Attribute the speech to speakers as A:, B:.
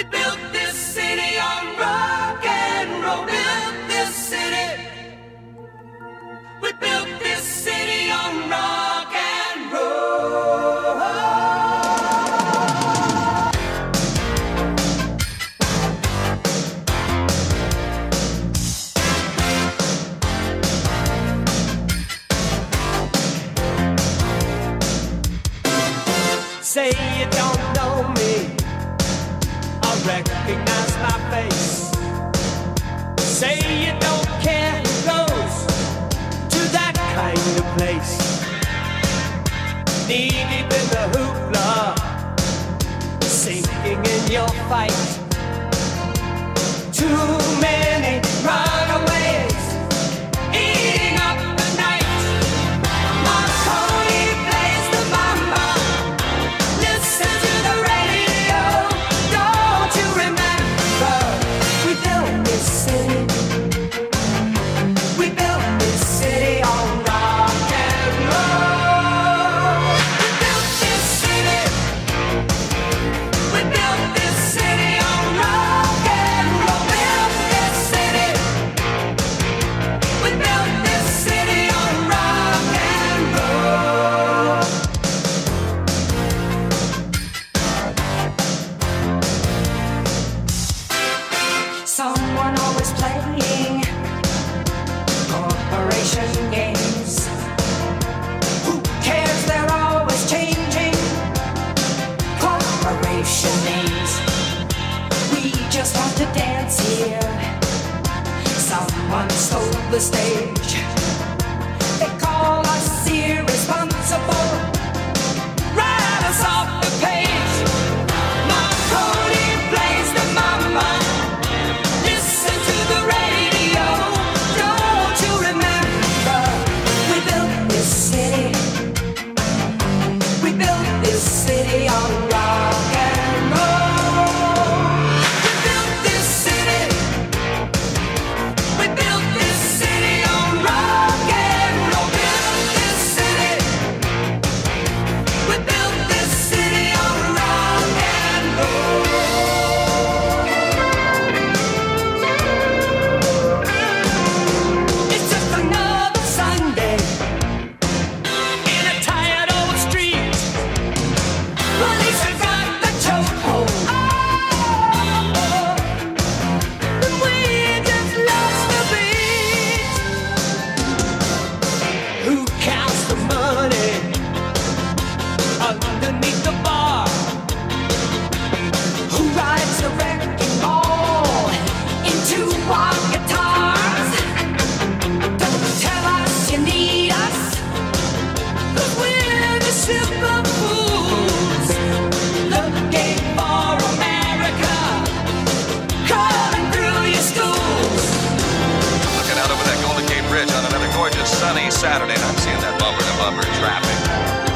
A: We built this city on rock and roll. Built this city. We built this city on rock and roll.
B: Say recognize my face. Say you don't care who goes to that kind of place. Knee deep in the hoopla, sinking in your fight. Too many. ocean. We
A: just want to dance here. Someone stole the stage.
C: sunny Saturday. And I'm seeing that bumper to bumper traffic.